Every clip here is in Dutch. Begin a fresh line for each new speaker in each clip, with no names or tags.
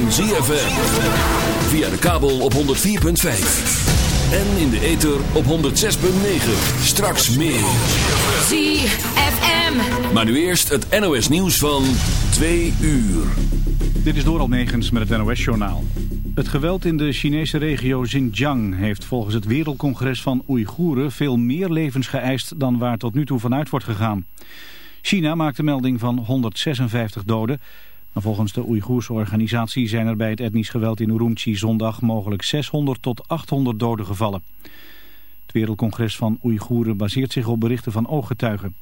van ZFM. Via de kabel op 104.5. En in de ether op 106.9. Straks meer.
ZFM.
Maar nu eerst het NOS nieuws van 2 uur.
Dit is Doral Negens met het NOS-journaal. Het geweld in de Chinese regio Xinjiang heeft volgens het Wereldcongres van Oeigoeren veel meer levens geëist dan waar tot nu toe vanuit wordt gegaan. China maakt de melding van 156 doden, volgens de Oeigoerse organisatie zijn er bij het etnisch geweld in Urumqi zondag mogelijk 600 tot 800 doden gevallen. Het Wereldcongres van Oeigoeren baseert zich op berichten van ooggetuigen.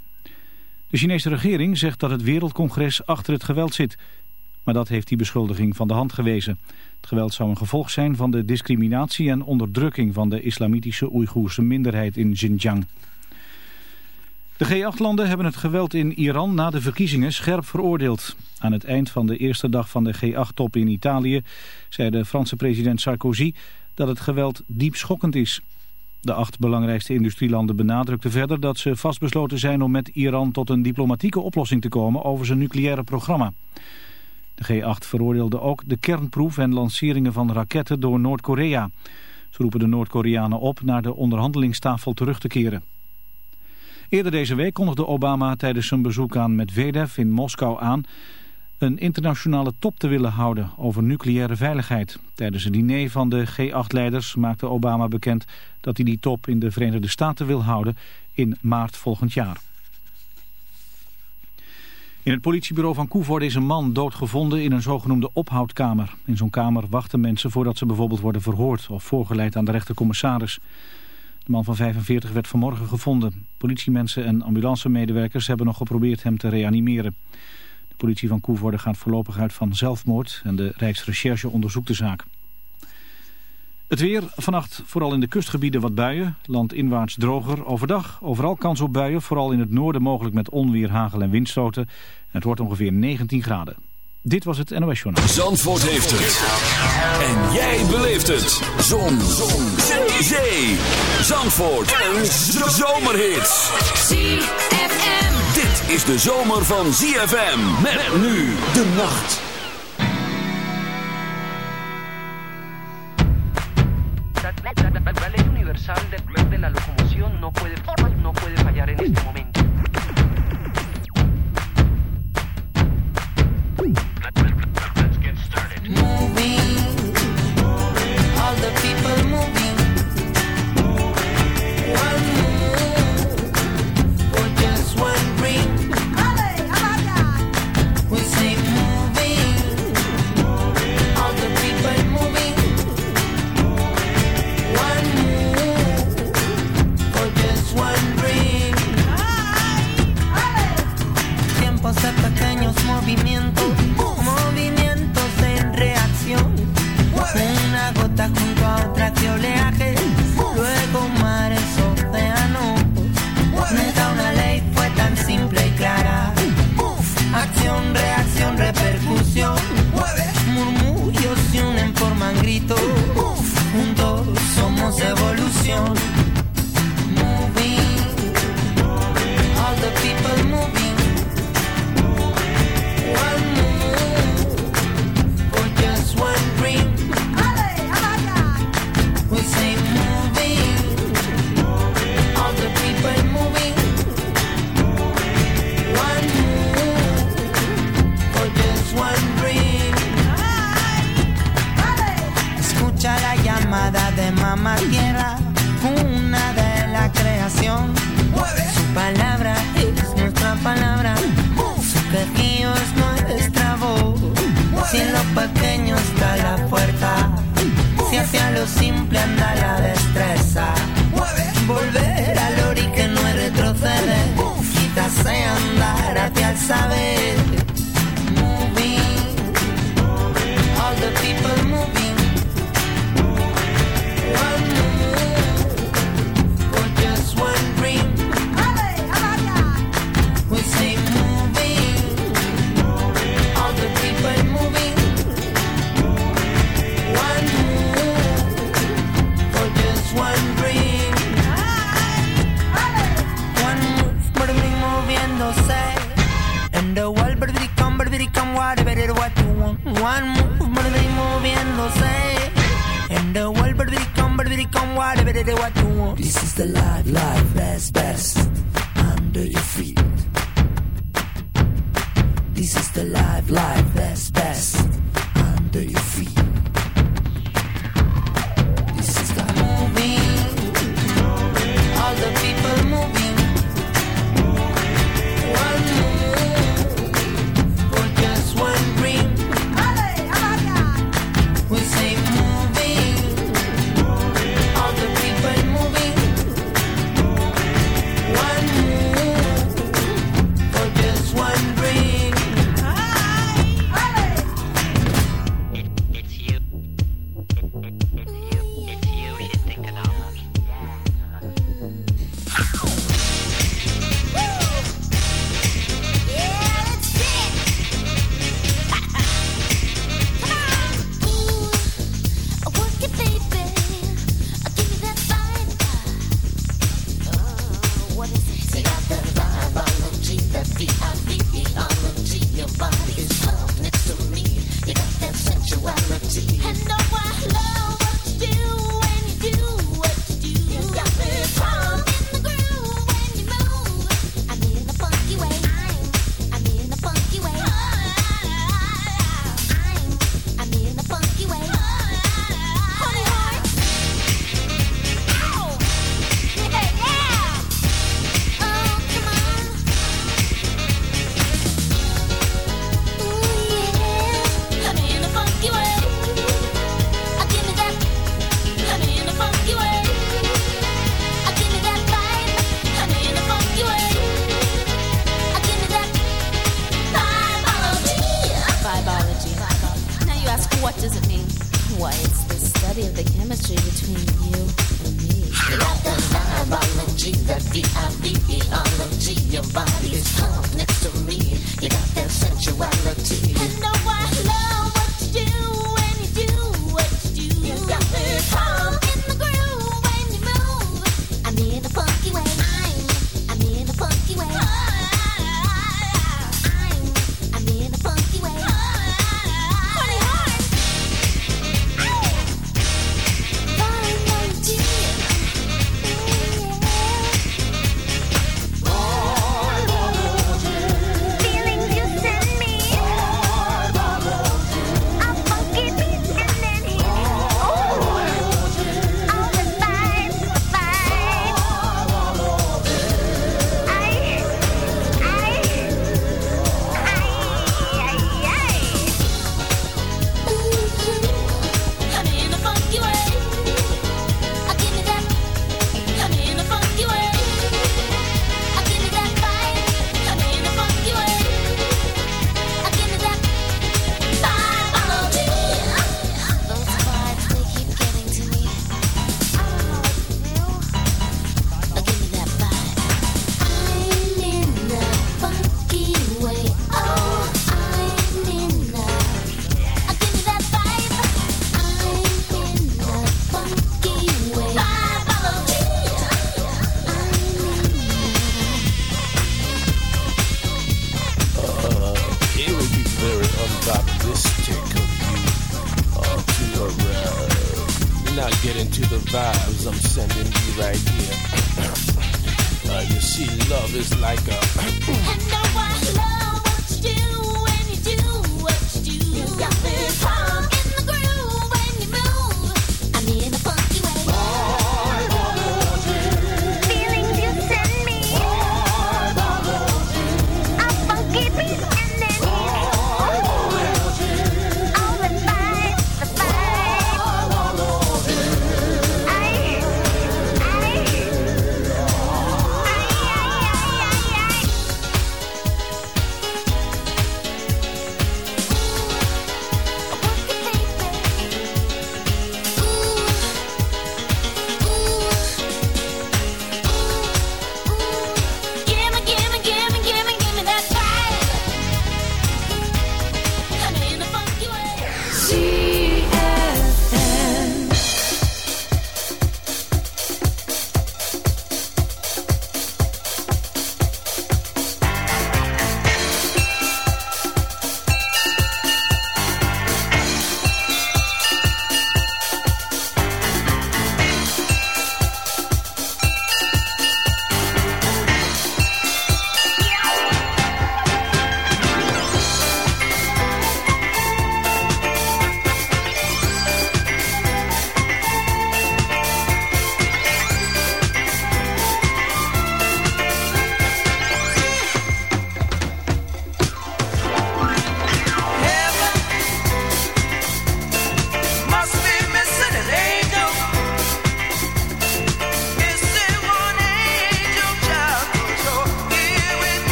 De Chinese regering zegt dat het Wereldcongres achter het geweld zit, maar dat heeft die beschuldiging van de hand gewezen. Het geweld zou een gevolg zijn van de discriminatie en onderdrukking van de islamitische Oeigoerse minderheid in Xinjiang. De G8-landen hebben het geweld in Iran na de verkiezingen scherp veroordeeld. Aan het eind van de eerste dag van de G8-top in Italië zei de Franse president Sarkozy dat het geweld diep schokkend is. De acht belangrijkste industrielanden benadrukten verder dat ze vastbesloten zijn om met Iran tot een diplomatieke oplossing te komen over zijn nucleaire programma. De G8 veroordeelde ook de kernproef en lanceringen van raketten door Noord-Korea. Ze roepen de Noord-Koreanen op naar de onderhandelingstafel terug te keren. Eerder deze week kondigde Obama tijdens zijn bezoek aan Medvedev in Moskou aan een internationale top te willen houden over nucleaire veiligheid. Tijdens een diner van de G8-leiders maakte Obama bekend dat hij die top in de Verenigde Staten wil houden in maart volgend jaar. In het politiebureau van Koevoorde is een man doodgevonden in een zogenoemde ophoudkamer. In zo'n kamer wachten mensen voordat ze bijvoorbeeld worden verhoord of voorgeleid aan de rechtercommissaris. De man van 45 werd vanmorgen gevonden. Politiemensen en ambulancemedewerkers hebben nog geprobeerd hem te reanimeren. De politie van Koevoorde gaat voorlopig uit van zelfmoord en de Rijksrecherche onderzoekt de zaak. Het weer, vannacht vooral in de kustgebieden wat buien, landinwaarts droger. Overdag overal kans op buien, vooral in het noorden mogelijk met onweer, hagel en windstoten. Het wordt ongeveer 19 graden. Dit was het NOS Journaal.
Zandvoort heeft het. En jij beleeft het. Zon. Zon. Zee. Zandvoort. Een zomerhit.
ZFM.
Dit is de zomer van ZFM. Met, nu de nacht.
La ley universal de, de la locomoción no puede, no puede fallar en este momento.
hacia lo simple, anda la destreza. Mueve, volver al ori que no retrocede. Quítase andar hacia el saber. they want.
This is the life, life, best, best.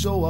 so